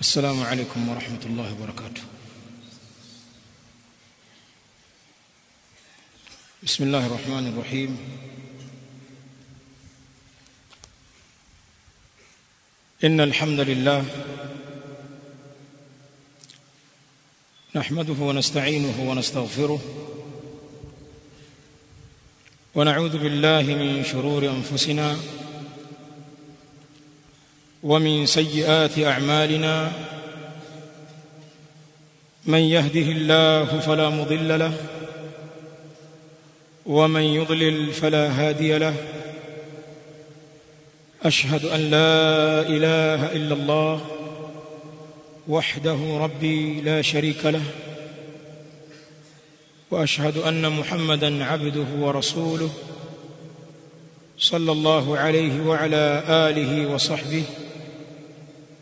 السلام عليكم ورحمة الله وبركاته. بسم الله الرحمن الرحيم. إن الحمد لله نحمده ونستعينه ونستغفره ونعوذ بالله من شرور أنفسنا ومن سيئات أعمالنا من يهده الله فلا مضل له ومن يضلل فلا هادي له أشهد أن لا إله إلا الله وحده ربي لا شريك له وأشهد أن محمدا عبده ورسوله صلى الله عليه وعلى آله وصحبه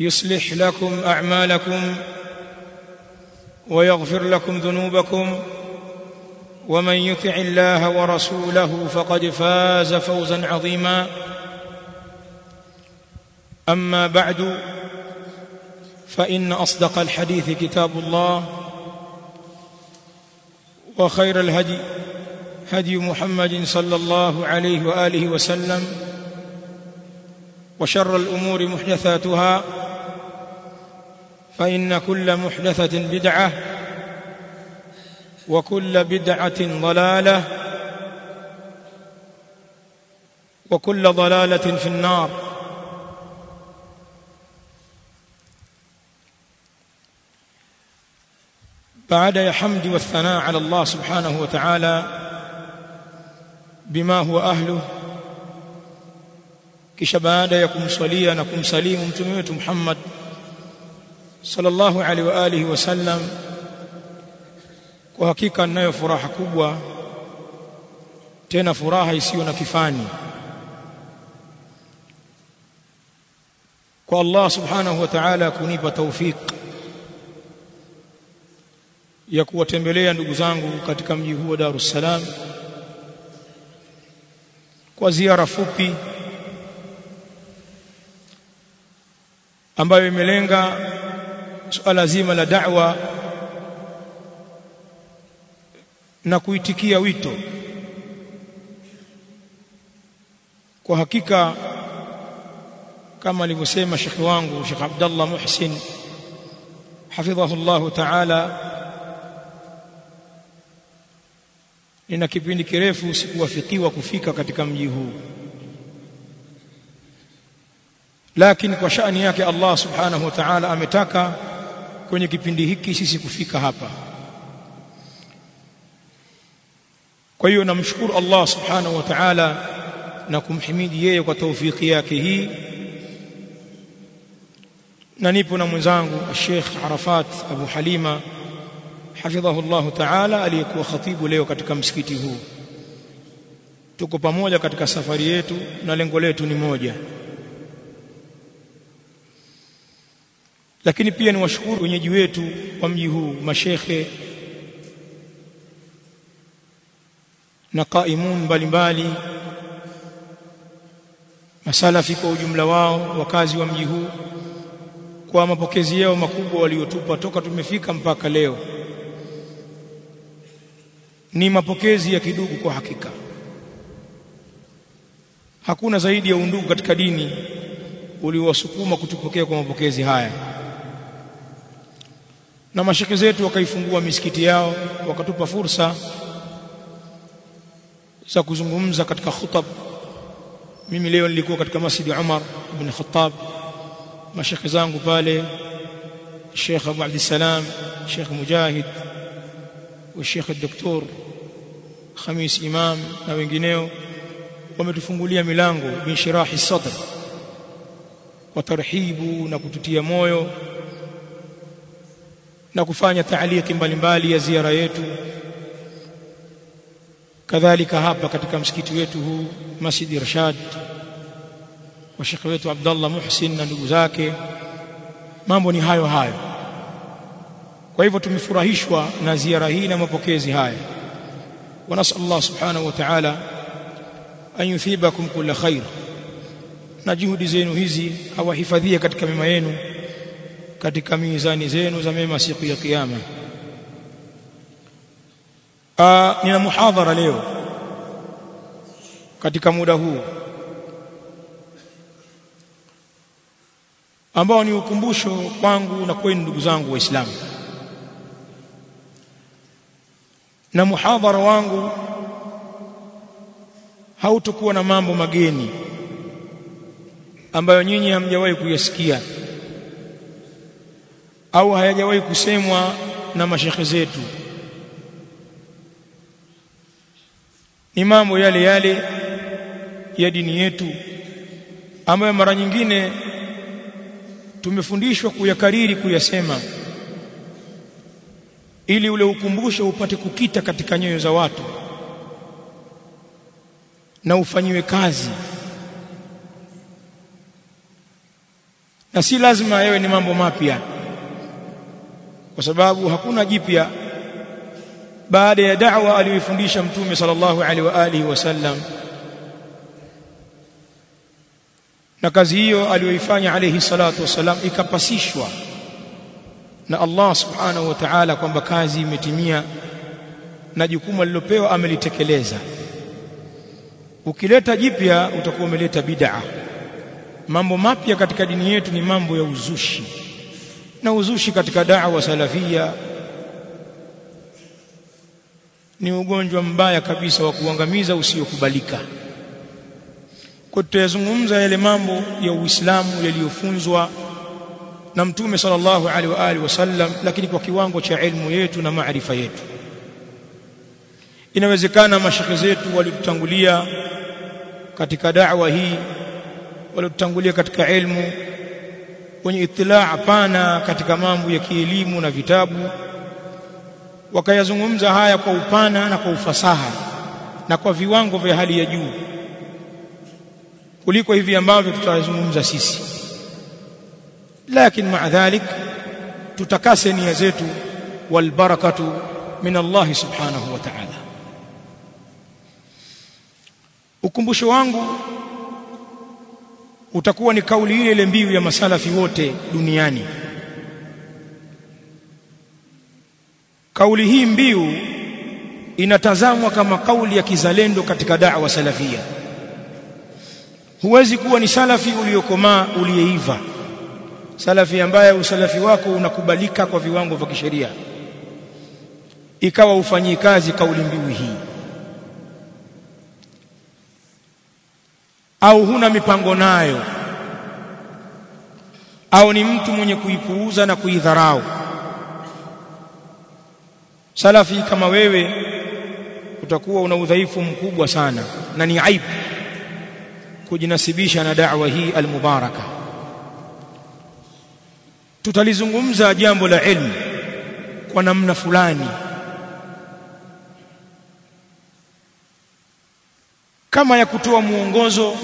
يصلح لكم أعمالكم ويغفر لكم ذنوبكم ومن يطع الله ورسوله فقد فاز فوزا عظيما. أما بعد فإن أصدق الحديث كتاب الله وخير الهدي هدي محمد صلى الله عليه وآله وسلم وشر الأمور محدثاتها فإن كل محدثة بدعة وكل بدعة ضلالة وكل ضلالة في النار. بعد يا حمد والثناء على الله سبحانه وتعالى بما هو أهله. kisha baada ya kumswalia na kumsalimu mtume Muhammad sallallahu alaihi wa alihi wasallam kwa hakika ninayo furaha kubwa tena furaha isiyo na kifani kwa Allah subhanahu wa ta'ala kunipa taufik ya kuwatembelea ndugu zangu katika mji huu wa Dar es Salaam kwa ziara fupi ambayo imelenga suala zima la da'wa na kuitikia wito. Kwa hakika kama alivyosema shekhi wangu Sheikh Abdullah Muhsin hafidhahu Allah ta'ala nina kipindi kirefu sikuwafikiwa kufika katika mji huu. Lakini kwa shani yake Allah subhanahu wa ta'ala ametaka kwenye kipindi hiki sisi kufika hapa. Kwa hiyo namshukuru Allah subhanahu wa ta'ala na kumhimidi yeye kwa taufiki yake hii. Na nipo na mwenzangu Sheikh Arafat Abu Halima hafidhahu Allah ta'ala aliyekuwa khatibu leo katika msikiti huu. Tuko pamoja katika safari yetu na lengo letu ni moja lakini pia ni washukuru wenyeji wetu wa mji huu mashekhe na qaimun mbalimbali masalafi kwa ujumla wao wakazi wa mji huu kwa mapokezi yao makubwa waliotupa toka tumefika mpaka leo. Ni mapokezi ya kidugu kwa hakika. Hakuna zaidi ya undugu katika dini uliowasukuma kutupokea kwa mapokezi haya na mashekhe zetu wakaifungua misikiti yao wakatupa fursa za kuzungumza katika khutab mimi leo nilikuwa katika masjidi Umar ibn Khattab mashekhe zangu pale Sheikh Abu Abdissalam Sheikh Mujahid wa Sheikh Dr. Khamis Imam na wengineo wametufungulia milango binshirahi sadr kwa tarhibu na kututia moyo na kufanya taaliki mbalimbali ya ziara yetu. Kadhalika hapa katika msikiti wetu huu Masjid Irshad kwa Sheikh wetu Abdullah Muhsin na ndugu zake. Mambo ni hayo hayo. Kwa hivyo tumefurahishwa na ziara hii na mapokezi haya. Nasallallahu subhanahu wa ta'ala an yuthibakum kulla khair. Na juhudi zenu hizi awahifadhie katika mema yenu katika mizani zenu za mema siku ya kiyama. Nina muhadhara leo katika muda huu ambao ni ukumbusho kwangu na kwenu ndugu zangu waislamu. Na muhadhara wangu hautokuwa na mambo mageni ambayo nyinyi hamjawahi kuyasikia au hayajawahi kusemwa na mashekhe zetu. Ni mambo yale yale ya dini yetu ambayo mara nyingine tumefundishwa kuyakariri kuyasema ili ule ukumbusho upate kukita katika nyoyo za watu na ufanyiwe kazi. Na si lazima yawe ni mambo mapya kwa sababu hakuna jipya. Baada ya da'wa aliyofundisha mtume sallallahu alaihi wa alihi wasallam na kazi hiyo aliyoifanya alayhi salatu wasallam ikapasishwa na Allah subhanahu wa ta'ala kwamba kazi imetimia na jukumu alilopewa amelitekeleza. Ukileta jipya utakuwa umeleta bid'a. Mambo mapya katika dini yetu ni mambo ya uzushi na uzushi katika da'wa salafia. Ni ugonjwa mbaya kabisa wa kuangamiza usiokubalika. Kwa yale mambo ya Uislamu yaliyofunzwa na Mtume sallallahu alaihi wa alihi wasallam lakini kwa kiwango cha elimu yetu na maarifa yetu. Inawezekana mashekhe zetu walitutangulia katika da'wa hii walitutangulia katika elimu wenye itilaa pana katika mambo ya kielimu na vitabu. Wakayazungumza haya kwa upana na kwa ufasaha na kwa viwango vya hali ya juu kuliko hivi ambavyo tutazungumza sisi. Lakini maadhalik tutakase nia zetu walbarakatu min Allah subhanahu wa ta'ala. Ukumbusho wangu utakuwa ni kauli ile ile mbiu ya masalafi wote duniani. Kauli hii mbiu inatazamwa kama kauli ya kizalendo katika da'wa salafia. Huwezi kuwa ni salafi uliokomaa uliyeiva. Salafi ambaye usalafi wako unakubalika kwa viwango vya kisheria. Ikawa ufanyii kazi kauli mbiu hii au huna mipango nayo au ni mtu mwenye kuipuuza na kuidharau. Salafi kama wewe utakuwa una udhaifu mkubwa sana na ni aibu kujinasibisha na da'wa hii almubaraka. Tutalizungumza jambo la ilmu kwa namna fulani kama ya kutoa muongozo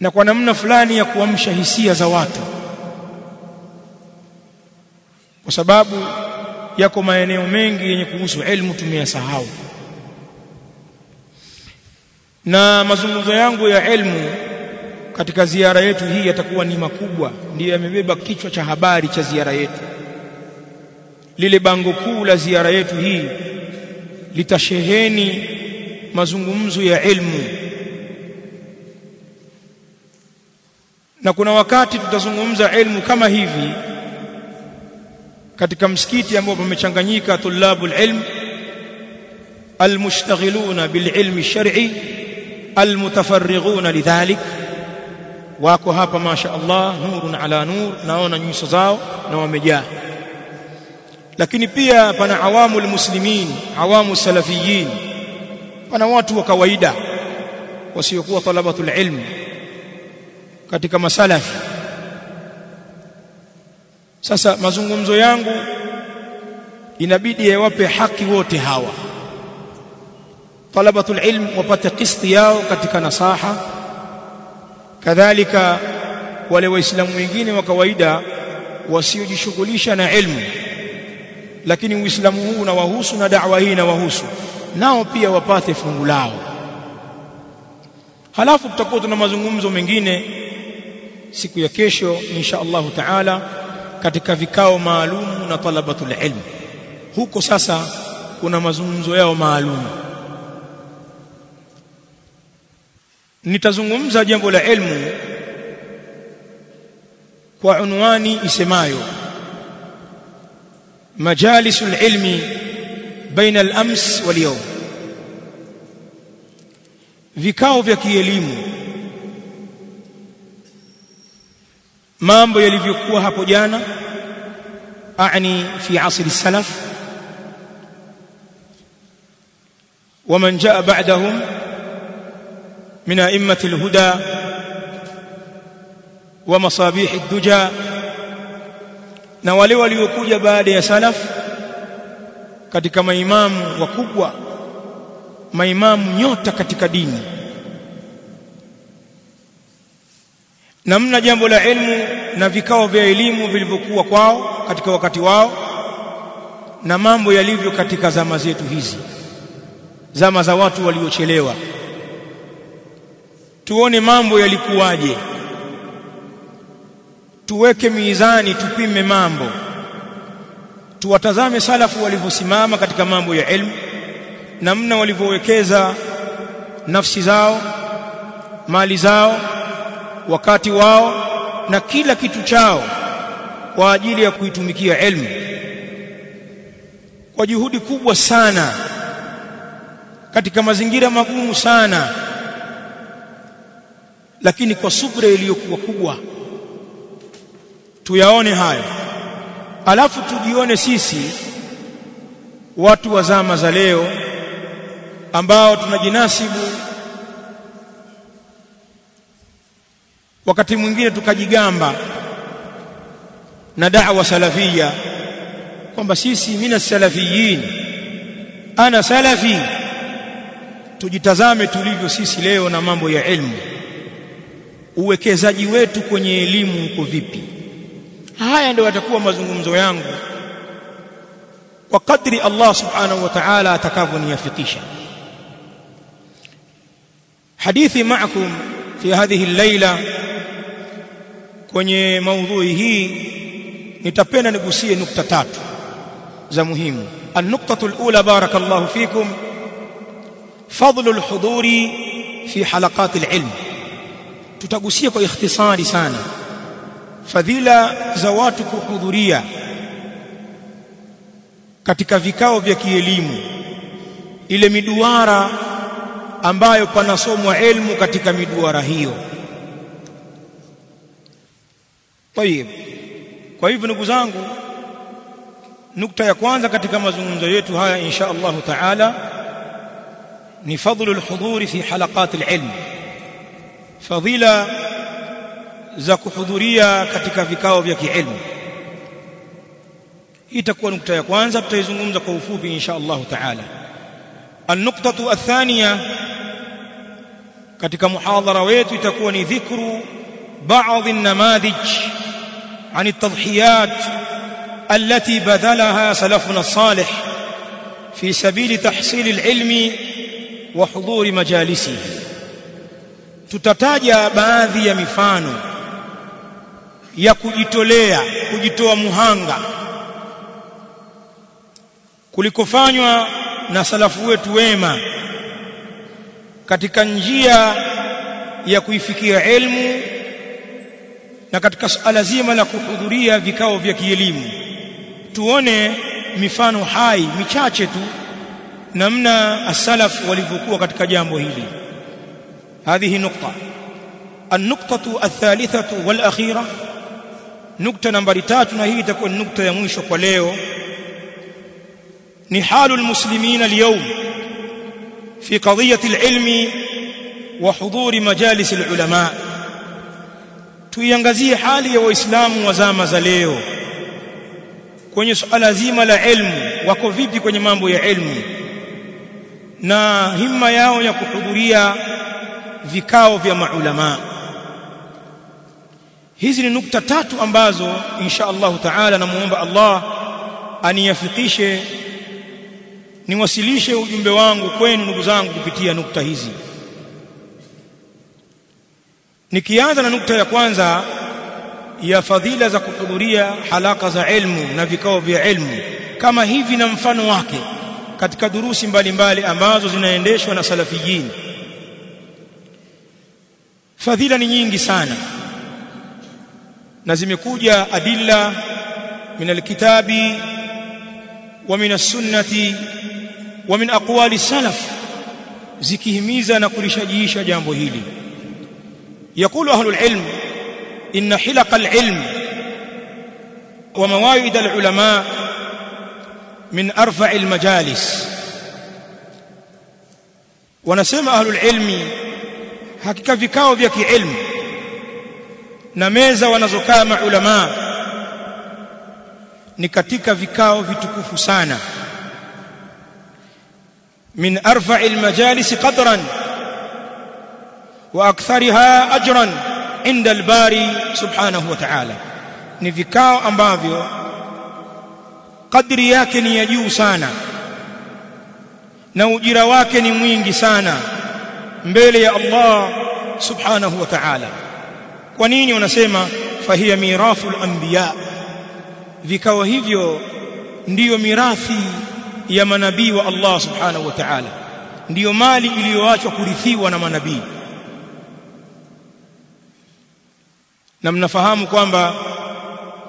na kwa namna fulani ya kuamsha hisia za watu. Kwa sababu yako maeneo mengi yenye kuhusu elimu tumeyasahau. Na mazungumzo yangu ya elimu katika ziara yetu hii yatakuwa ni makubwa. Ndiyo yamebeba kichwa cha habari cha ziara yetu. Lile bango kuu la ziara yetu hii litasheheni mazungumzo ya ilmu. Na kuna wakati tutazungumza ilmu kama hivi katika msikiti ambao pamechanganyika tulabul ilm almushtaghiluna bililmi shar'i almutafarrighuna lidhalik. Wako hapa masha Allah nurun ala nur naona nyuso zao na wamejaa. Lakini pia pana awamu almuslimin awamu salafiyin pana watu wa kawaida wasiokuwa talabatul ilm katika masalafi sasa mazungumzo yangu inabidi yawape haki wote hawa. Talabatul ilm wapate kisti yao katika nasaha. Kadhalika wale waislamu wengine wa kawaida wasiojishughulisha na ilmu. Lakini uislamu huu unawahusu na da'wa hii inawahusu nao pia wapate fungu lao. Halafu tutakuwa tuna mazungumzo mengine siku ya kesho insha Allahu taala katika vikao maalum na talabatul ilm. Huko sasa kuna mazungumzo yao maalum. Nitazungumza jambo la ilmu kwa unwani isemayo majalisul ilmi بين الأمس واليوم. في كاو vikao vya kielimu. Mambo yalivyokuwa hapo jana اعني في عصر السلف ومن جاء بعدهم من ائمه الهدى ومصابيح الدجى نوالي واليوكوجا بعد يا سلف katika maimamu wakubwa maimamu nyota katika dini. Namna jambo la elimu na vikao vya elimu vilivyokuwa kwao katika wakati wao na mambo yalivyo katika zama zetu hizi zama za watu waliochelewa. Tuone mambo yalikuwaje. Tuweke mizani tupime mambo tuwatazame salafu walivyosimama katika mambo ya elimu namna walivyowekeza nafsi zao mali zao wakati wao na kila kitu chao kwa ajili ya kuitumikia elimu kwa juhudi kubwa sana katika mazingira magumu sana lakini kwa subra iliyokuwa kubwa. Tuyaone hayo alafu tujione sisi watu wa zama za leo ambao tunajinasibu wakati mwingine tukajigamba na da'wa salafia kwamba sisi mina salafiyin ana salafi. Tujitazame tulivyo sisi leo na mambo ya elimu uwekezaji wetu kwenye elimu uko vipi haya ndio yatakuwa mazungumzo yangu. Kwa kadri Allah subhanahu wa ta'ala atakavyoniafikisha hadithi ma'akum fi hadhihi al-laila kwenye maudhui hii nitapenda nigusie nukta tatu za muhimu. An-nuqtatu al-ula barakallahu fikum fadlu al-huduri fi halaqat al-ilm tutagusia kwa ikhtisari sana fadhila za watu kuhudhuria katika vikao vya kielimu. Ile miduara ambayo panasomwa elimu katika miduara hiyo. طيب kwa hivyo ndugu zangu nukta ya kwanza katika mazungumzo yetu haya insha Allah taala ni fadhlu alhudhuri fi halaqat alilm fadhila za kuhudhuria katika vikao vya kielimu itakuwa nukta ya kwanza tutaizungumza kwa ufupi insha Allah taala النقطة الثانية katika muhadhara wetu itakuwa ni dhikru بعض النماذج عن التضحيات التي بذلها سلفنا الصالح في سبيل تحصيل العلم وحضور مجالسه tutataja baadhi ya mifano ya kujitolea kujitoa muhanga. Kulikofanywa na salafu wetu wema katika njia ya kuifikia elimu na katika suala zima la kuhudhuria vikao vya kielimu. Tuone mifano hai michache tu namna asalafu walivyokuwa katika jambo hili. Hadhihi nukta. An-nuqtatu ath-thalithatu wal-akhirah nukta nambari tatu na hii itakuwa ni nukta ya mwisho kwa leo. Ni halu lmuslimina alyawm fi qadiyati alilmi wa hudhuri majalis alulama. Tuiangazie hali ya waislamu wa zama za leo. Kwenye suala zima la elmu wako vipi kwenye mambo ya elmu na himma yao ya kuhudhuria vikao vya maulamaa hizi ni nukta tatu ambazo insha Allah taala namuomba Allah aniyafikishe niwasilishe ujumbe wangu kwenu ndugu zangu kupitia nukta hizi. Nikianza na nukta ya kwanza ya fadhila za kuhudhuria halaka za ilmu na vikao vya ilmu. Kama hivi na mfano wake katika durusi mbalimbali mbali ambazo zinaendeshwa na salafiyini fadhila ni nyingi sana na zimekuja adilla min alkitabi wa min as-sunnati wa min aqwali salaf zikihimiza na kulishajiisha jambo hili. Yakulu ahlul ilm inna hilaq al-ilm wa mawaid al-ulama min arfa' al-majalis. Wanasema ahlul ilmi hakika vikao vya kiilmu na meza wanazokaa maulama ni katika vikao vitukufu sana. Min arfa'i almajalis qadran wa akthariha ajran inda albari subhanahu wa ta'ala. Ni vikao ambavyo kadri yake ni ya juu sana na ujira wake ni mwingi sana mbele ya Allah subhanahu wa ta'ala kwa nini wanasema fahiya mirathul anbiya vikao hivyo ndiyo mirathi ya manabii wa Allah subhanahu wa ta'ala. Ndiyo mali iliyoachwa kurithiwa na manabii. Na mnafahamu kwamba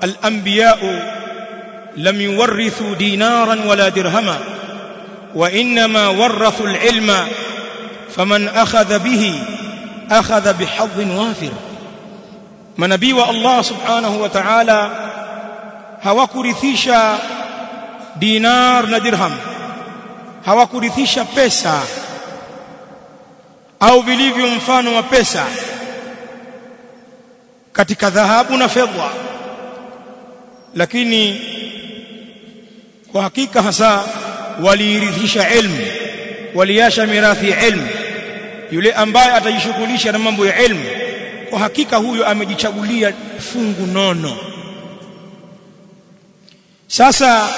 al-anbiya lam yuwarithu dinaran wala dirhama wa inma warathu al-ilma faman akhadha bihi akhadha bihadhin wafir manabii wa Allah subhanahu wa ta'ala hawakurithisha dinar na dirham. Hawakurithisha pesa au vilivyo mfano wa pesa katika dhahabu na fedha. Lakini kwa hakika hasa waliirithisha ilmu waliasha mirathi ilmu. Yule ambaye atajishughulisha na mambo ya ilmu kwa hakika huyo amejichagulia fungu nono. Sasa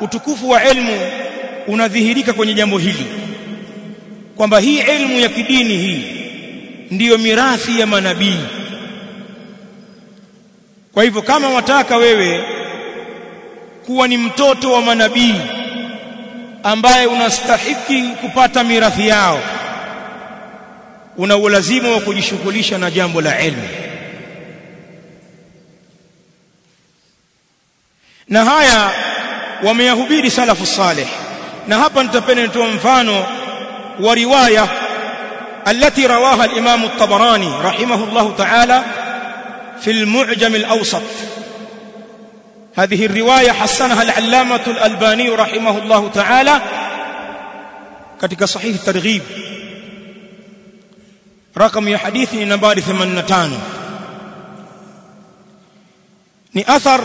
utukufu wa elmu unadhihirika kwenye jambo hili kwamba hii elmu ya kidini hii ndiyo mirathi ya manabii. Kwa hivyo kama wataka wewe kuwa ni mtoto wa manabii ambaye unastahiki kupata mirathi yao una ulazima wa kujishughulisha na jambo la ilmu na haya wameyahubiri salafu salih na hapa nitapenda nitoa mfano wa riwaya التي رواها الإمام الطبراني رحمه الله تعالى في المعجم الأوسط هذه الرواية حسنها العلامة الألباني رحمه الله تعالى katika صحيح الترغيب rakamu ya hadithi ni nambari 85 ni athar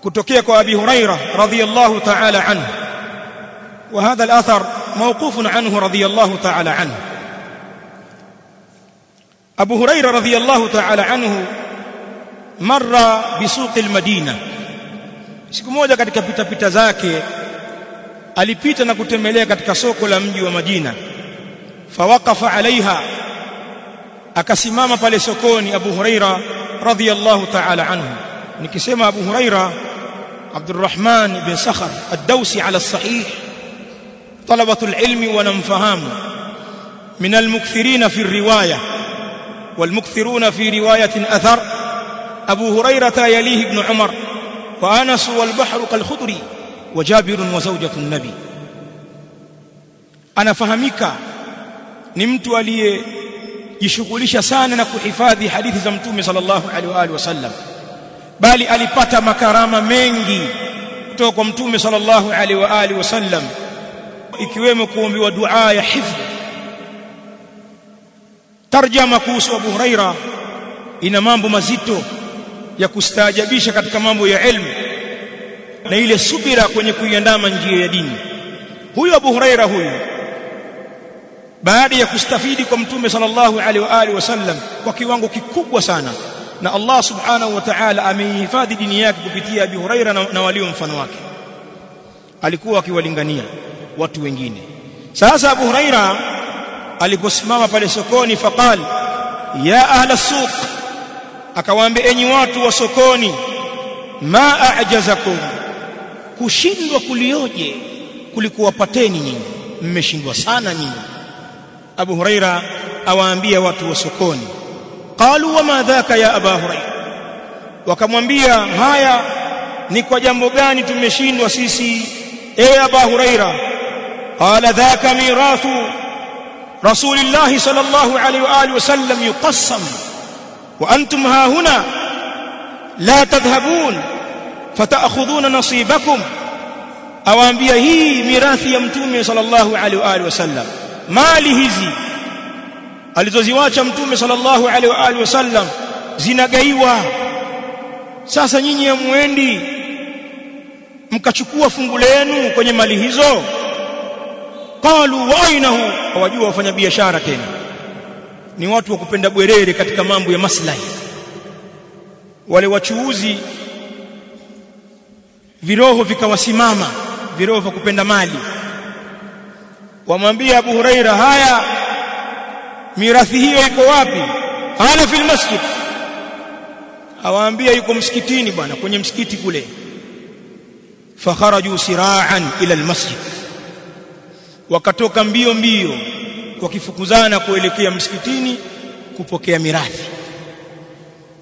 kutokea kwa abi huraira radhiyallahu ta'ala anhu. Wa hadha al-athar mawqufun anhu radhiyallahu ta'ala anhu. Abu huraira radhiyallahu ta'ala anhu marra bisuq al-madina. Siku moja katika pita pita zake alipita na kutembelea katika soko la mji wa Madina. فوقف عليها akasimama pale sokoni Abu Huraira radhiyallahu ta'ala anhu nikisema Abu Huraira Abdurrahman ibn Sakhr ad-Dawsi ala as-sahih talabatu al-ilmi wa namfahamu min al-mukthirin fi ar-riwayah والمكثرون في رواية أثر أبو هريرة يليه ابن عمر وأنس والبحر كالخضر وجابر وزوجة النبي أنا فهمك ni mtu aliyejishughulisha sana na kuhifadhi hadithi za mtume sallallahu alaihi wasallam bali alipata makarama mengi kutoka kwa mtume sallallahu alaihi wasallam ikiwemo kuombiwa dua ya hifdh. Tarjama kuhusu Abu Huraira ina mambo mazito ya kustaajabisha katika mambo ya elimu na ile subira kwenye kuiandama njia ya dini. Huyo Abu Huraira huyu baada ya kustafidi kwa mtume sallallahu alaihi wa alihi wasallam kwa kiwango kikubwa sana. Na Allah subhanahu wa ta'ala ameihifadhi dini yake kupitia Abi Huraira na, na walio mfano wake. Alikuwa akiwalingania watu wengine. Sasa Abu Huraira aliposimama pale sokoni faqal ya ahla suq akawaambia enyi watu wa sokoni ma a'jazakum? Kushindwa kulioje? Kulikuwapateni nyinyi. Mmeshindwa sana nyinyi Abu Huraira awaambia watu wa sokoni qalu wama dhaka ya Aba Huraira? Wakamwambia haya ni kwa jambo gani tumeshindwa sisi ewe Aba Huraira? Qala dhaka mirathu rasulillah sallallahu alaihi wa alihi wasallam yuqassam wa antum ha huna la tadhhabun fataakhudhuna nasibakum. Awaambia hii mirathi ya mtume sallallahu alaihi wa alihi wasallam mali hizi alizoziwacha mtume sallallahu alaihi wa alihi wasallam zinagaiwa. Sasa nyinyi hamwendi mkachukua fungu lenu kwenye mali hizo? Qalu wa ainahu hawajua wafanya biashara tena. Ni watu wa kupenda bwerere katika mambo ya maslahi. Wale wachuuzi viroho vikawasimama viroho vya kupenda mali wamwambia Abu Huraira haya mirathi hiyo iko wapi? Qala fil masjid. Awaambia yuko msikitini bwana kwenye msikiti kule. Fakharaju siraan ila almasjid. Wakatoka mbio mbio wakifukuzana kuelekea msikitini kupokea mirathi.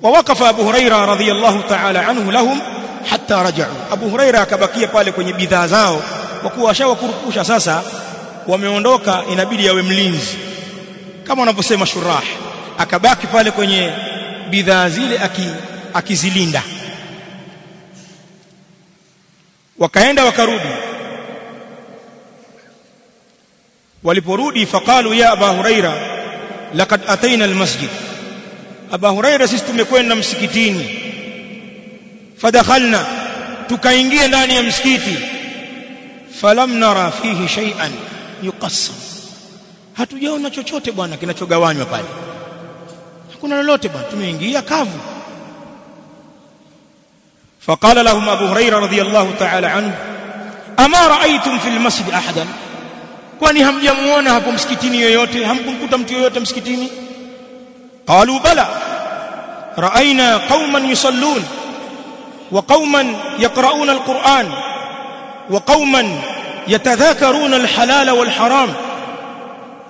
Wawakafa Abu Huraira radhiyallahu ta'ala anhu lahum hatta raja'u. Abu Huraira akabakia pale kwenye bidhaa zao kwa kuwa ashawakurupusha sasa wameondoka inabidi yawe mlinzi. Kama wanavyosema shurah akabaki pale kwenye bidhaa zile aki, akizilinda. Wakaenda wakarudi. Waliporudi faqalu ya aba huraira laqad ataina almasjid. Aba huraira sisi tumekwenda msikitini. Fadakhalna tukaingia ndani ya msikiti. Falam nara fihi shay'an yuqassam hatujaona chochote bwana kinachogawanywa pale hakuna lolote bwana tumeingia kavu فقال لهم ابو هريره رضي الله تعالى عنه اما رايتم في المسجد احدا kwani hamjamuona hapo msikitini yoyote hamkumkuta mtu yoyote msikitini qalu bala راينا قوما يصلون وقوما يقرؤون القران وقوما yatadhakaruna alhalala walharam.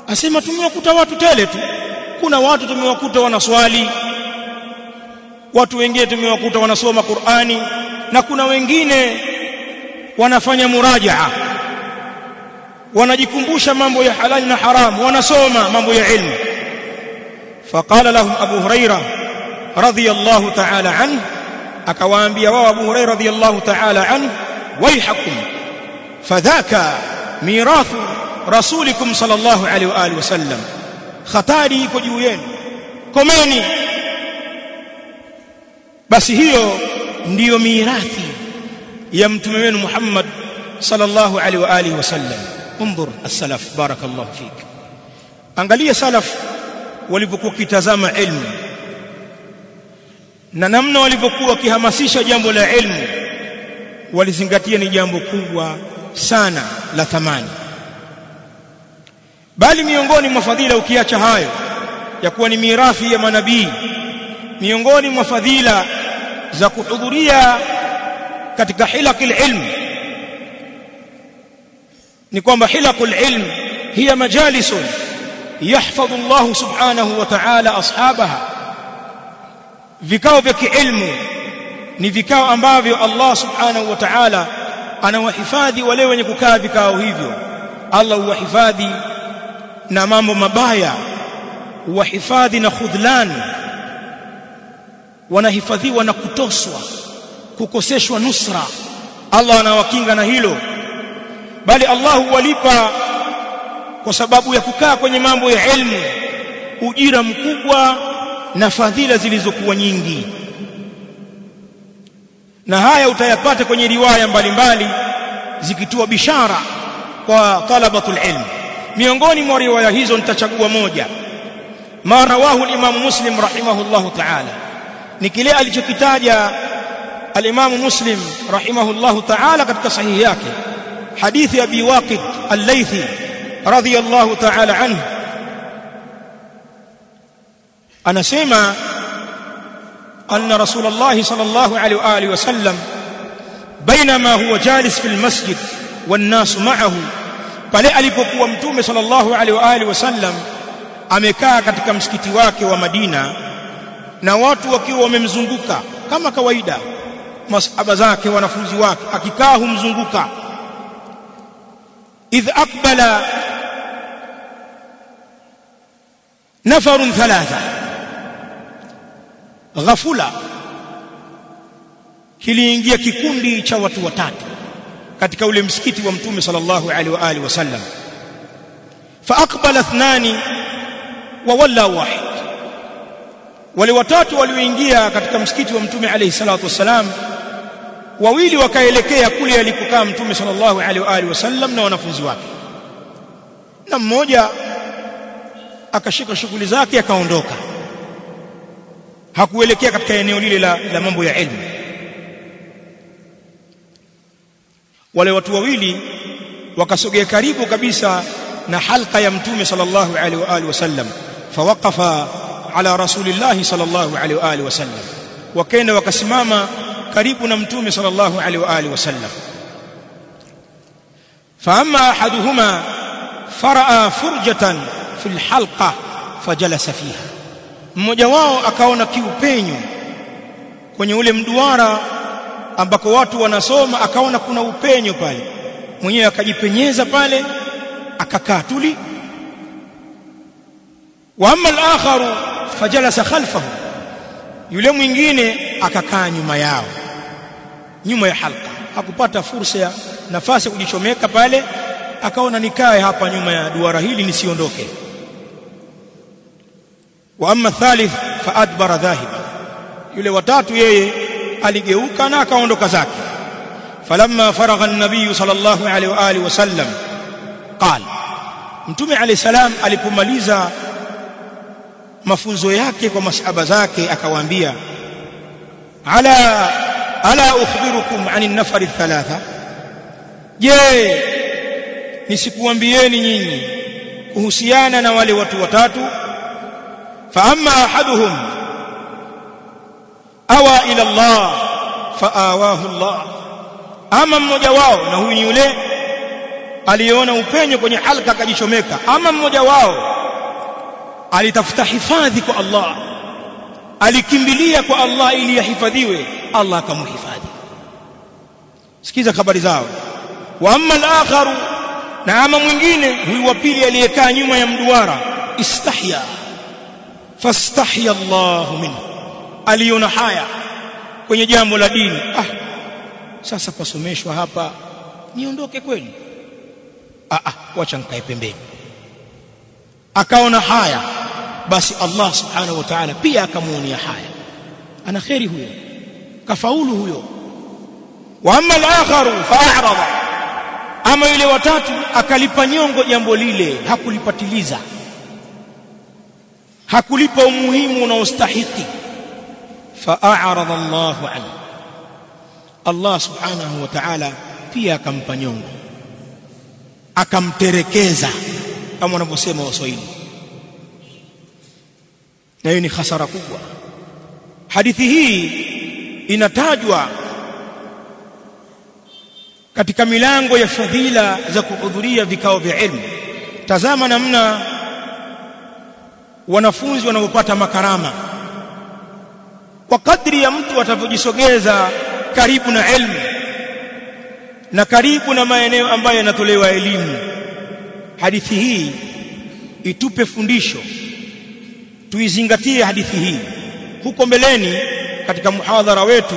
Asema tumewakuta watu tele tu. Kuna watu tumewakuta wanaswali. Watu wengine tumewakuta wanasoma Qur'ani. Na kuna wengine wanafanya murajaa. Wanajikumbusha mambo ya halali na haramu. Wanasoma mambo ya ilmu. Faqala lahum abu huraira radhiyallahu ta'ala anhu. Akawaambia wao abu huraira radhiyallahu ta'ala anhu waihakum fadhaka mirathu rasulikum sallallahu alaihi wa alihi wasallam khatari iko juu yenu komeni basi hiyo ndiyo mirathi ya mtume wenu Muhammad sallallahu alaihi wa alihi wasallam انظر السلف بارك الله فيك angalia salaf walivyokuwa kitazama ilmu na namna walivyokuwa wakihamasisha jambo la ilmu walizingatia ni jambo kubwa sana la thamani. Bali miongoni mwa fadhila ukiacha hayo ya kuwa ni mirathi ya manabii miongoni mwa fadhila za kuhudhuria katika hilaqil ilm ni kwamba hilaqul ilm hiya majalisun yahfadhu Allah subhanahu wa ta'ala ashabaha. Vikao vya kiilmu ni vikao ambavyo Allah subhanahu wa ta'ala anawahifadhi wale wenye kukaa vikao hivyo. Allah huwahifadhi na mambo mabaya huwahifadhi na khudhlan. Wanahifadhiwa na kutoswa kukoseshwa nusra. Allah anawakinga na hilo. Bali Allah huwalipa kwa sababu ya kukaa kwenye mambo ya ilmu ujira mkubwa na fadhila zilizokuwa nyingi na haya utayapata kwenye riwaya mbalimbali zikitua bishara kwa talabatul ilm. Miongoni mwa riwaya hizo nitachagua moja. Ma rawahu al-imam muslim rahimahullahu ta'ala. Ni kile alichokitaja al-imam muslim rahimahullahu ta'ala katika sahihi yake. Hadithi abi waqid al-laythi radiyallahu ta'ala anhu. Anasema أن رسول الله صلى الله عليه وآله وسلم بينما هو جالس في المسجد والناس معه pale alipokuwa mtume sallallahu alaihi wa alihi wasallam amekaa katika msikiti wake wa Madina na watu wakiwa wamemzunguka kama kawaida masahaba zake wanafunzi wake akikaa humzunguka idh aqbala nafarun thalatha ghafula kiliingia kikundi cha watu watatu katika ule msikiti wa mtume sallallahu alaihi wa alihi wasallam. Fa aqbala ithnani wa walla wahid. Wale watatu walioingia katika msikiti wa mtume alaihi salatu wasalam wawili wakaelekea kule alikokaa mtume sallallahu alaihi wa alihi wasallam na wanafunzi wake. Na mmoja akashika shughuli zake akaondoka hakuelekea katika eneo lile la, la mambo ya elimu wale watu wawili wakasogea karibu kabisa na halqa ya mtume sallallahu alaihi wa alihi wasallam fawaqafa ala rasulillah sallallahu alaihi wa alihi wasallam wakaenda wakasimama karibu na mtume sallallahu alaihi wa alihi wasallam فاما احدهما فراى فرجه في الحلقه فجلس فيها mmoja wao akaona kiupenyo kwenye ule mduara ambako watu wanasoma akaona kuna upenyo pale. Mwenyewe akajipenyeza pale akakaa tuli. Wa amma al-akharu fajalasa khalfahu. Yule mwingine akakaa nyuma yao nyuma ya halqa. Hakupata fursa ya nafasi kujichomeka pale akaona nikae hapa nyuma ya duara hili nisiondoke wa amma thalith fa adbara dhahiba. Yule watatu yeye aligeuka na akaondoka zake. Falamma faragha an-nabiy sallallahu alaihi wa alihi wasallam qala mtume alayhi salam alipomaliza mafunzo yake kwa masahaba zake akawaambia ala ala ukhbirukum an an-nafar thalatha? Je nisikuambieni nyinyi kuhusiana na wale watu watatu fa amma ahaduhum awa ila Allah الله. ama mmoja wao na huyu ni yule aliyeona upenyo kwenye halka akajichomeka ama mmoja wao alitafuta hifadhi kwa Allah alikimbilia kwa Allah ili yahifadhiwe. Allah akamhifadhi. Sikiza habari zao. Wa amma al-akharu na ama mwingine huyu wa pili aliyekaa nyuma ya mduara istahya fastahya Allah minhu. Aliona haya kwenye jambo la dini. Ah sasa pasomeshwa hapa niondoke kweli? Ah ah wacha nikae pembeni. Akaona haya basi Allah subhanahu wa ta'ala pia akamuonia haya. Ana kheri huyo kafaulu huyo. Wa amma al-akharu fa'arada ama yule watatu akalipa nyongo jambo lile hakulipatiliza hakulipa umuhimu unaostahiki. Fa'arada Allahu an Allah subhanahu wa ta'ala pia akampa nyongo. Akamterekeza. Kama wanavyosema waswahili. Na hiyo ni hasara kubwa. Hadithi hii inatajwa katika milango ya fadhila za kuhudhuria vikao vya ilmu. Tazama namna wanafunzi wanaopata makarama. Kwa kadri ya mtu atakavyojisogeza karibu na elimu na karibu na maeneo ambayo yanatolewa elimu hadithi hii itupe fundisho tuizingatie hadithi hii. Huko mbeleni katika muhadhara wetu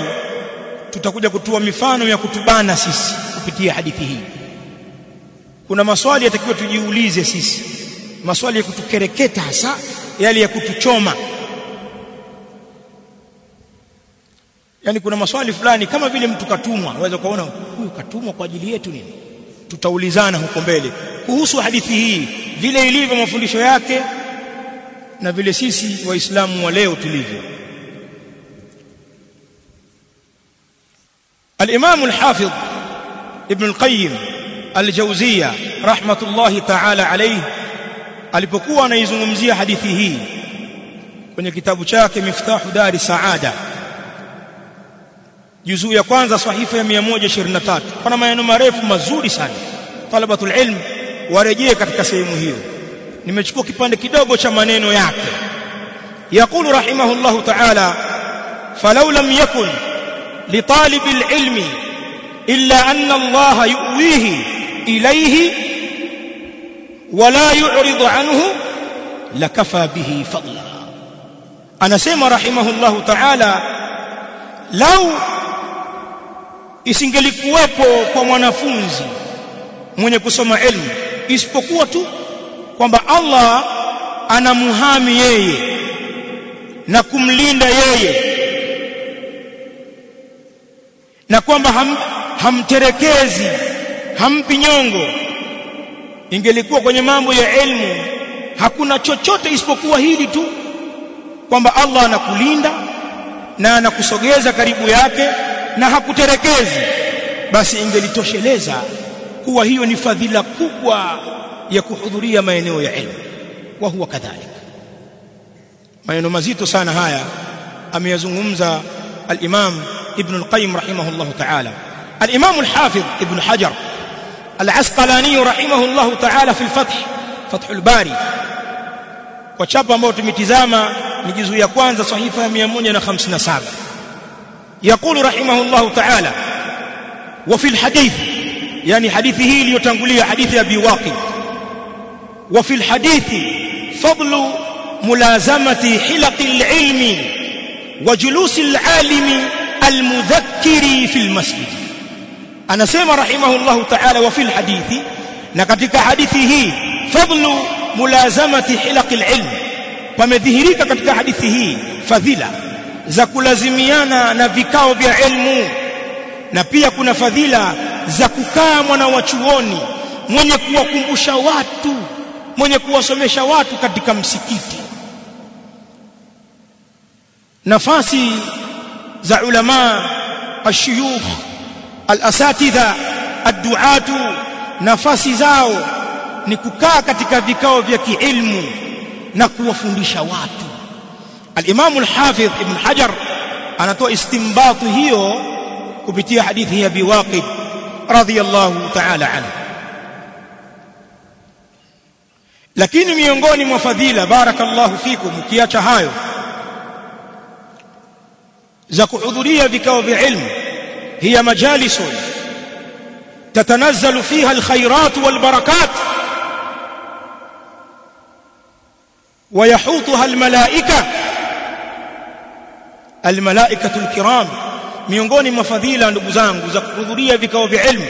tutakuja kutoa mifano ya kutubana sisi kupitia hadithi hii. Kuna maswali yatakiwa tujiulize sisi maswali ya kutukereketa hasa yale ya kutuchoma yani kuna maswali fulani kama vile mtu katumwa unaweza kuona huyu katumwa kwa ajili yetu nini tutaulizana huko mbele kuhusu hadithi hii vile ilivyo mafundisho yake na vile sisi waislamu wa leo tulivyo الإمام الحافظ ابن القيم الجوزية رحمة الله تعالى عليه alipokuwa anaizungumzia hadithi hii kwenye kitabu chake Miftahu Dari Saada juzuu ya kwanza sahifa ya 123 pana maneno marefu mazuri sana. Talabatul ilm warejee katika sehemu hiyo. Nimechukua kipande kidogo cha maneno yake. Yaqulu rahimahullahu ta'ala falau lam yakun li talibil ilmi illa anna Allah yuwihi ilayhi wala yu'ridu anhu lakafa bihi fadla. Anasema rahimahullahu ta'ala lau isingelikuwepo kwa mwanafunzi mwenye kusoma elimu isipokuwa tu kwamba Allah anamuhami yeye na kumlinda yeye na kwamba ham, hamterekezi hampi nyongo ingelikuwa kwenye mambo ya elimu hakuna chochote isipokuwa hili tu kwamba Allah anakulinda na anakusogeza karibu yake na hakuterekezi. Basi ingelitosheleza kuwa hiyo ni fadhila kubwa ya kuhudhuria maeneo ya elimu wa huwa kadhalik. Maneno mazito sana haya ameyazungumza al-Imam Ibn al-Qayyim rahimahullah ta'ala. al-Imam al-Hafiz Ibn Hajar al-Asqalani rahimahullah ta'ala fi al-Fath Fath al-Bari kwa chapa ambayo tumetizama ni juzuu ya kwanza sahifa ya 157 يقول رحمه الله تعالى وفي الحديث يعني حديثه ليتنقليه حديث أبي واقد وفي الحديث فضل ملازمة حلق العلم وجلوس العالم المذكر في المسجد anasema rahimahullahu ta'ala wa fil hadithi na katika hadithi hii fadlu mulazamati hilaqil ilm pamedhihirika katika hadithi hii fadhila za kulazimiana na vikao vya elimu na pia kuna fadhila za kukaa mwana wa chuoni mwenye kuwakumbusha watu mwenye kuwasomesha watu katika msikiti. Nafasi za ulamaa ashuyukh al-asatidha nafasi zao ni kukaa katika vikao vya kiilmu na kuwafundisha watu. Alimamu alhafidh al-Hafidh Ibn Hajar anatoa istimbati hiyo kupitia hadithi ya Biwaqid radhiyallahu ta'ala anhu. Lakini miongoni mwa fadhila barakallahu fikum ukiacha hayo za kuhudhuria vikao vya ilmu hiya majalisun tatanazzalu fiha alkhairat walbarakat ويحوطها الملائكه almalaikatu alkiram miongoni mwa fadhila ndugu zangu za kuhudhuria vikao vya elimu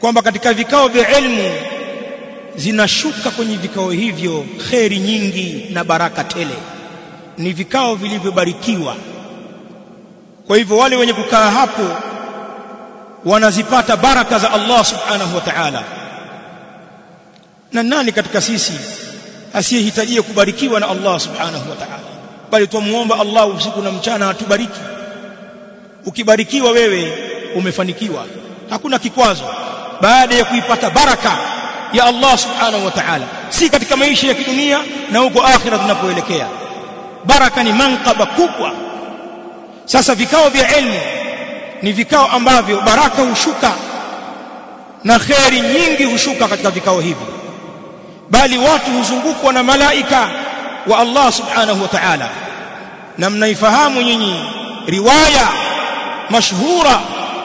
kwamba katika vikao vya elimu zinashuka kwenye vikao hivyo kheri nyingi na baraka tele ni vikao vilivyobarikiwa kwa hivyo wale wenye kukaa hapo wanazipata baraka za Allah subhanahu wa ta'ala. Na nani katika sisi asiyehitajia kubarikiwa na Allah subhanahu wa ta'ala? Bali tumuomba Allah usiku na mchana atubariki. Ukibarikiwa wewe umefanikiwa. Hakuna kikwazo. Baada ya kuipata baraka ya Allah subhanahu wa ta'ala si katika maisha ya kidunia na huko akhira tunapoelekea. Baraka ni mankaba kubwa sasa vikao vya elimu ni vikao ambavyo baraka hushuka na kheri nyingi hushuka katika vikao hivi bali watu huzungukwa na malaika wa Allah subhanahu wa ta'ala na mnaifahamu nyinyi riwaya mashhura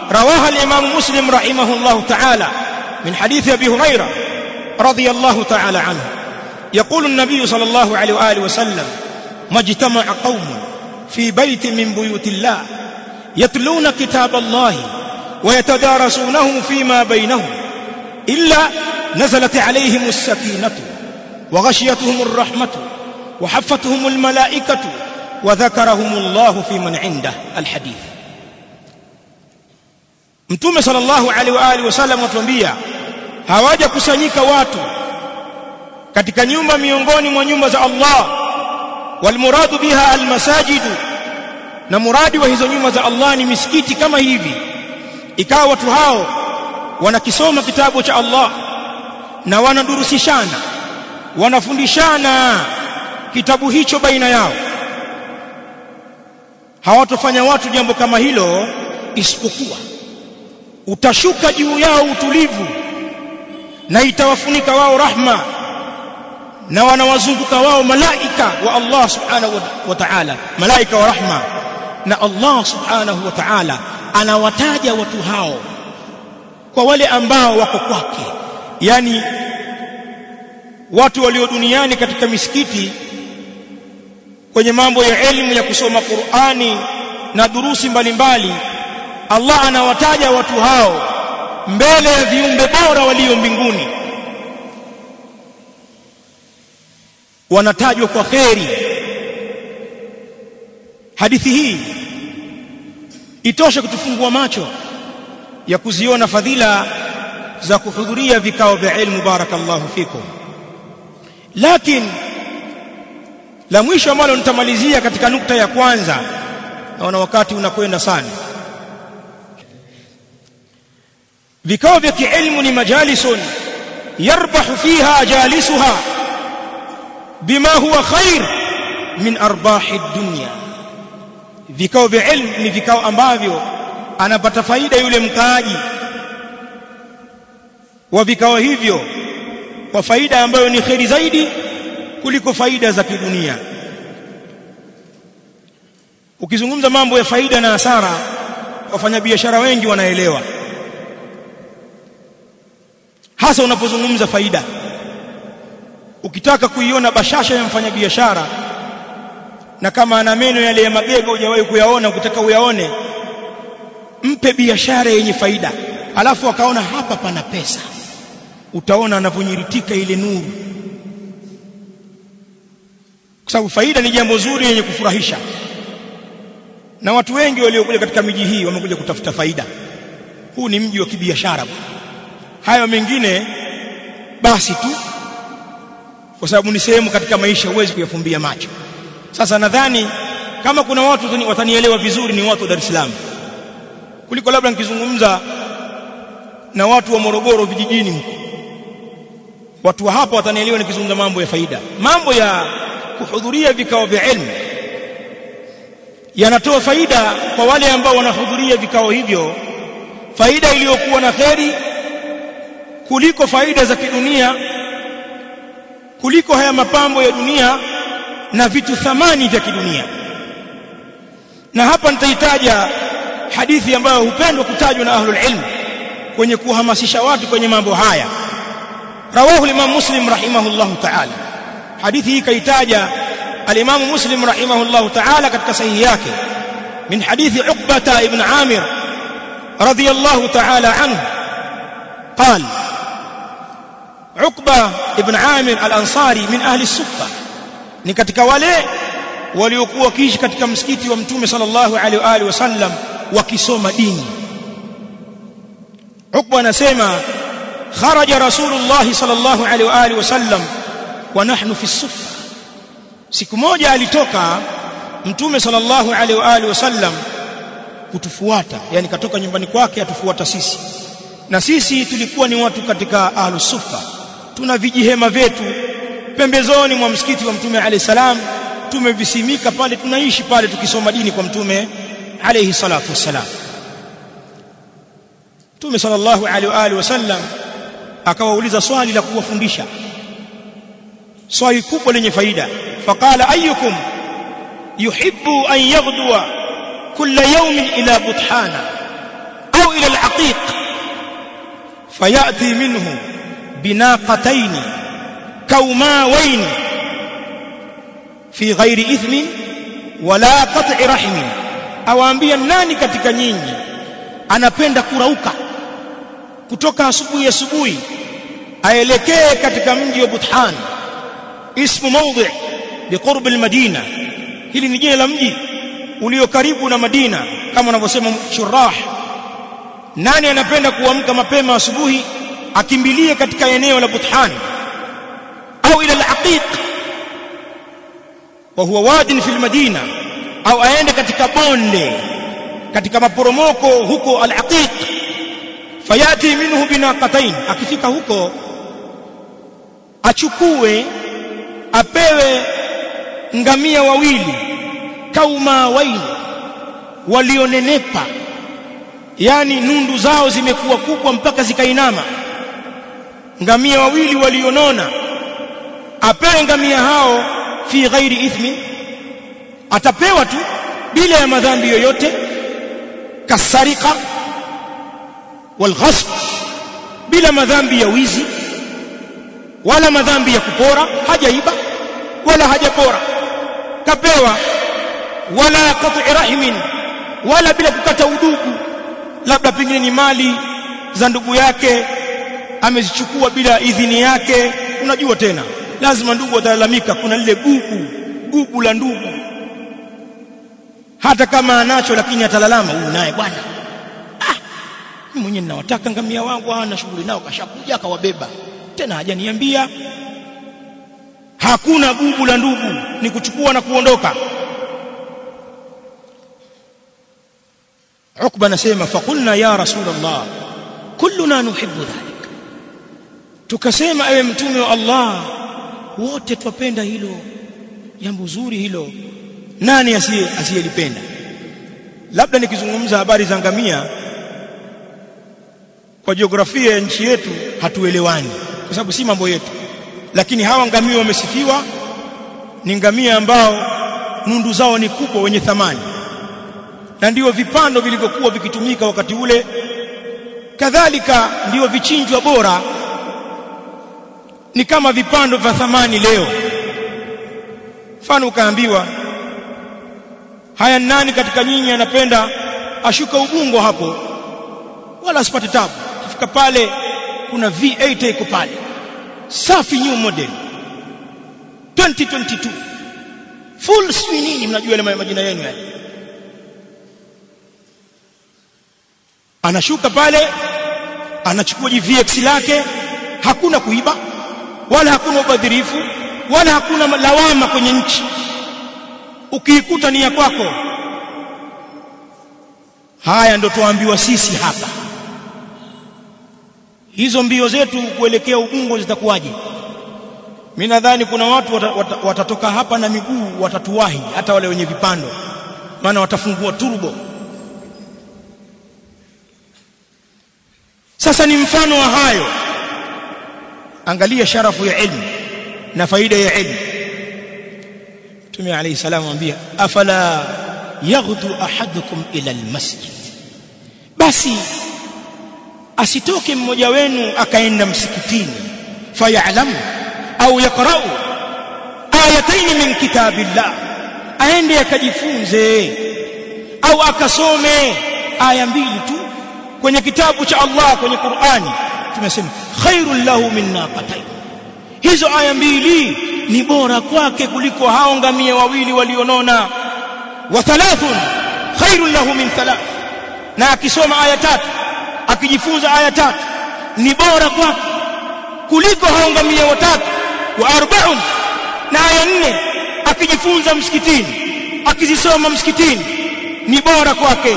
rawaha al-Imam Muslim rahimahullah ta'ala min hadith Abi Hurairah radiyallahu ta'ala anhu يقول النبي صلى الله عليه واله وسلم ما اجتمع قوم في بيت من بيوت الله يتلون كتاب الله ويتدارسونه فيما بينهم الا نزلت عليهم السكينه وغشيتهم الرحمه وحفتهم الملائكه وذكرهم الله في من عنده الحديث mtume sallallahu alaihi wa alihi wasallam atuambia hawaja kusanyika watu katika nyumba miongoni mwa nyumba za Allah walmuradu biha almasajid. Na muradi wa hizo nyumba za Allah ni misikiti kama hivi. Ikawa watu hao wanakisoma kitabu cha Allah na wanadurusishana wanafundishana kitabu hicho baina yao. Hawatofanya watu jambo kama hilo isipokuwa utashuka juu yao utulivu na itawafunika wao rahma na wanawazunguka wao malaika wa Allah subhanahu wa ta'ala malaika wa rahma. Na Allah subhanahu wa ta'ala anawataja watu hao kwa wale ambao wako kwake. Yani watu walio duniani katika misikiti kwenye mambo ya elimu ya kusoma Qur'ani na durusi mbalimbali Allah anawataja watu hao mbele ya viumbe bora walio mbinguni wanatajwa kwa kheri. Hadithi hii itoshe kutufungua macho ya kuziona fadhila za kuhudhuria vikao vya ilmu barakallahu fikum. Lakini la mwisho ambalo nitamalizia katika nukta ya kwanza naona wakati unakwenda sana. Vikao vya kielimu ni majalisun yarbahu fiha jalisuha bima huwa khair min arbahi dunya. Vikao vya ilmu ni vikao ambavyo anapata faida yule mkaaji. Wa vikao hivyo kwa faida ambayo ni kheri zaidi kuliko faida za kidunia. Ukizungumza mambo ya faida na hasara wafanyabiashara wengi wanaelewa. Hasa unapozungumza faida ukitaka kuiona bashasha ya mfanyabiashara na kama ana meno yale ya mabega hujawahi kuyaona ukitaka uyaone mpe biashara yenye faida. Alafu akaona hapa pana pesa utaona anavyonyiritika ile nuru. Kwa sababu faida ni jambo zuri yenye kufurahisha. Na watu wengi waliokuja katika miji hii wamekuja kutafuta faida. Huu ni mji wa kibiashara hayo mengine basi tu kwa sababu ni sehemu katika maisha huwezi kuyafumbia macho. Sasa nadhani kama kuna watu watanielewa vizuri ni watu wa Dar es Salaam. Kuliko labda nikizungumza na watu wa Morogoro vijijini huko. Watu wa hapa watanielewa nikizungumza mambo ya faida. Mambo ya kuhudhuria vikao vya elimu yanatoa faida kwa wale ambao wanahudhuria vikao hivyo faida iliyokuwa na kheri kuliko faida za kidunia kuliko haya mapambo ya dunia na vitu thamani vya kidunia. Na hapa nitahitaja hadithi ambayo hupendwa kutajwa na ahlul ilm kwenye kuhamasisha watu kwenye mambo haya. Rawahu al-imam muslim rahimahullah ta'ala. Hadithi hii kaitaja alimamu muslim rahimahullah ta'ala katika sahihi yake. Min hadithi uqbata ibn amir radiyallahu ta'ala anhu. Qala Ukba ibn Amir al-Ansari min ahli Suffa ni katika wale waliokuwa wakiishi katika msikiti wa Mtume sallallahu alaihi wa alihi wasallam wakisoma dini. Ukba anasema kharaja Rasulullah sallallahu alaihi wa alihi wasallam wa nahnu fi Suffa siku moja alitoka Mtume sallallahu alaihi wa alihi wasallam kutufuata yani katoka nyumbani kwake atufuata sisi. Na sisi tulikuwa ni watu katika ahlu sufa tuna vijihema vyetu. Pembezoni mwa msikiti wa mtume alayhi salam tumevisimika pale tunaishi pale tukisoma dini kwa mtume alayhi salatu wassalam. Mtume sallallahu alaihi wa alihi wasallam akawauliza swali la kuwafundisha. Swali kubwa lenye faida. Faqala ayyukum yuhibbu an yaghduwa kulla yawmin ila buthana au ila al-aqiq fayati minhu binaqatayn kaumawaini fi ghairi ithmin wala qat'i rahmin. Awaambia nani katika nyinyi anapenda kurauka kutoka asubuhi asubuhi aelekee katika mji wa Buthan? Ismu mawdi' biqurb almadina. Hili ni jina la mji ulio karibu na Madina kama wanavyosema shurah nani anapenda kuamka mapema asubuhi akimbilie katika eneo la Buthan au ila al-aqiq wa huwa wadin fi al-madina au aende katika bonde katika maporomoko huko al-aqiq fayati minhu binaqatain akifika huko achukue apewe ngamia wawili kauma waili walionenepa yani nundu zao zimekuwa kubwa mpaka zikainama ngamia wawili walionona. Apewe ngamia hao fi ghairi ithmi atapewa tu bila ya madhambi yoyote. Kasarika walghasb bila madhambi ya wizi wala madhambi ya kupora hajaiba wala hajapora. Kapewa wala qat'i rahimin wala bila kukata udugu labda pengine ni mali za ndugu yake amezichukua bila idhini yake. Unajua tena lazima ndugu atalalamika kuna lile gugu gugu la ndugu. Hata kama anacho lakini atalalama. Huyu naye bwana. Ah mwenyewe ninawataka ngamia wangu ana shughuli nao. Kashakuja akawabeba. Tena hajaniambia. Hakuna gugu la ndugu. Ni kuchukua na kuondoka. Ukba anasema faqulna ya rasulullah kulluna nuhibbu dhalik tukasema ewe mtume wa Allah wote twapenda hilo jambo zuri hilo. Nani asiye asiyelipenda? Labda nikizungumza habari za ngamia kwa jiografia ya nchi yetu hatuelewani kwa sababu si mambo yetu. Lakini hawa ngamia wamesifiwa ni ngamia ambao nundu zao ni kubwa wenye thamani. Na ndio vipando vilivyokuwa vikitumika wakati ule. Kadhalika ndio vichinjwa bora ni kama vipando vya thamani leo. Mfano ukaambiwa haya nani katika nyinyi anapenda ashuka ubungo hapo? Wala asipate tabu. Kifika pale kuna V8 iko pale. Safi new model. 2022 full sijui nini mnajua ile majina yenu yale anashuka pale anachukua GVX lake hakuna kuiba wala hakuna ubadhirifu wala hakuna lawama kwenye nchi. Ukiikuta ni ya kwako. Haya ndo tuambiwa sisi hapa. Hizo mbio zetu kuelekea ubungo zitakuwaje? Mimi nadhani kuna watu wata, wata, watatoka hapa na miguu watatuwahi hata wale wenye vipando. Maana watafungua turbo. Sasa ni mfano wa hayo angalia sharafu ya ilmu na faida ya ilmu. Mtume alayhi salamu anambia afala yaghdu ahadukum ila almasjid? Basi asitoke mmoja wenu akaenda msikitini fayalamu au yakrau ayataini min kitabillah aende akajifunze au akasome aya mbili tu kwenye kitabu cha Allah kwenye Qur'ani tumesema khairul lahu min naqatay hizo aya mbili ni bora kwake kuliko hao ngamia wawili walionona. Wa thalathun khairul lahu min thalath. Na akisoma aya tatu akijifunza aya tatu ni bora kwake kuliko hao ngamia watatu. Wa arba'un na aya nne akijifunza msikitini akizisoma msikitini ni bora kwake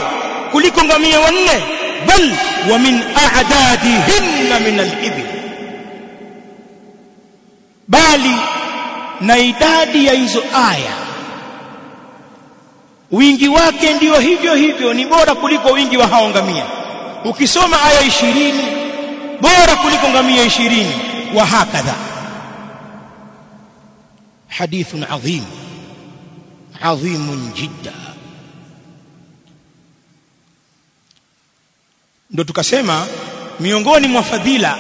kuliko ngamia wanne bal wa min a'dadihinna min al-ibil bali na idadi ya hizo aya wingi wake ndio hivyo hivyo ni bora kuliko wingi wa hao ngamia ukisoma aya 20 bora kuliko ngamia 20 wa hakadha حديث عظيم adhimun jidda Ndo tukasema miongoni mwa fadhila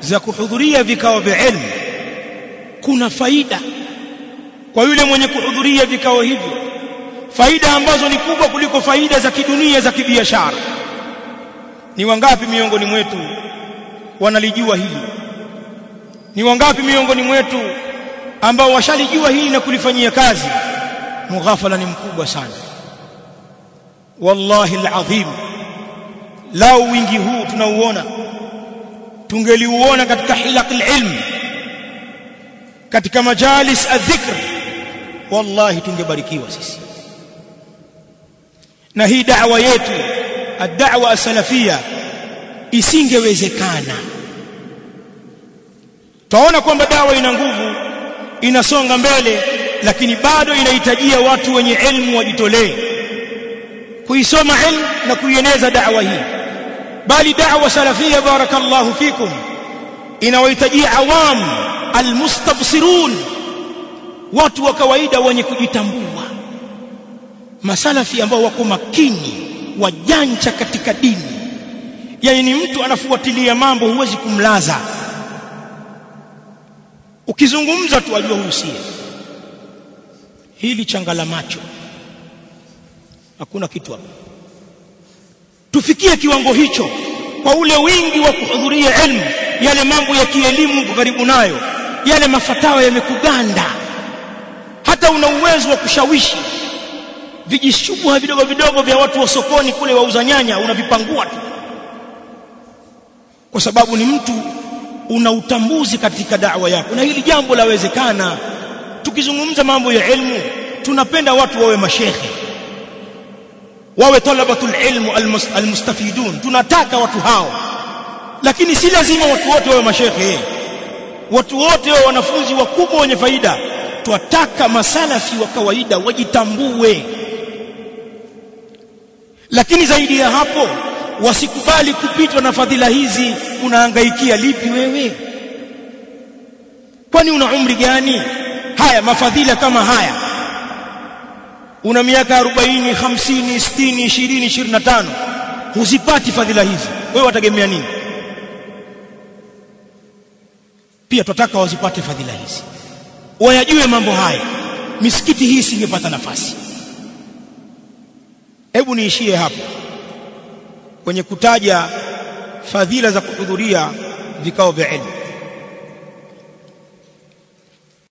za kuhudhuria vikao vya elimu kuna faida. Kwa yule mwenye kuhudhuria vikao hivyo faida ambazo ni kubwa kuliko faida za kidunia za kibiashara. Ni wangapi miongoni mwetu wanalijua hili? Ni wangapi miongoni mwetu ambao washalijua hili na kulifanyia kazi? Mughafala ni mkubwa sana. Wallahi alazim lao wingi huu tunauona tungeliuona katika hilaqil ilm katika majalis adhikr wallahi tungebarikiwa sisi. Na hii da'wa yetu ad-da'wa as-salafia isingewezekana. Taona kwamba dawa ina nguvu inasonga mbele lakini bado inahitajia watu wenye elimu wajitolee. Kuisoma ilmu na kuieneza da'wa hii bali da'wa salafia barakallahu fikum. Inawahitajia awam almustabsirun. Watu wa kawaida wenye kujitambua. Masalafi ambao wako makini wajanja katika dini. Yani ni mtu anafuatilia mambo huwezi kumlaza. Ukizungumza tu ajua uhusie hili changala macho. Hakuna kitu hapo tufikie kiwango hicho kwa ule wingi wa kuhudhuria elimu yale mambo ya kielimu karibu nayo yale mafatawa yamekuganda. Hata una uwezo wa kushawishi vijishubha vidogo vidogo vya watu wa sokoni kule wauza nyanya unavipangua tu. Kwa sababu ni mtu una utambuzi katika da'wa yako na hili jambo lawezekana. Tukizungumza mambo ya elimu tunapenda watu wawe mashekhe wawe talabatul ilmu almustafidun. Tunataka watu hao. Lakini si lazima watu wote wawe mashekhe. Watu wote wawe wanafunzi wakubwa wenye faida. Twataka masalafi wa kawaida wajitambue. Lakini zaidi ya hapo wasikubali kupitwa na fadhila hizi. Unahangaikia lipi wewe? Kwani una umri gani? Haya mafadhila kama haya una miaka 40 50 60 20 25 huzipati fadhila hizi. Wewe wategemea nini? Pia tunataka wazipate fadhila hizi. Wayajue mambo haya. Misikiti hii singepata nafasi. Hebu niishie hapo. Kwenye kutaja fadhila za kuhudhuria vikao vya elimu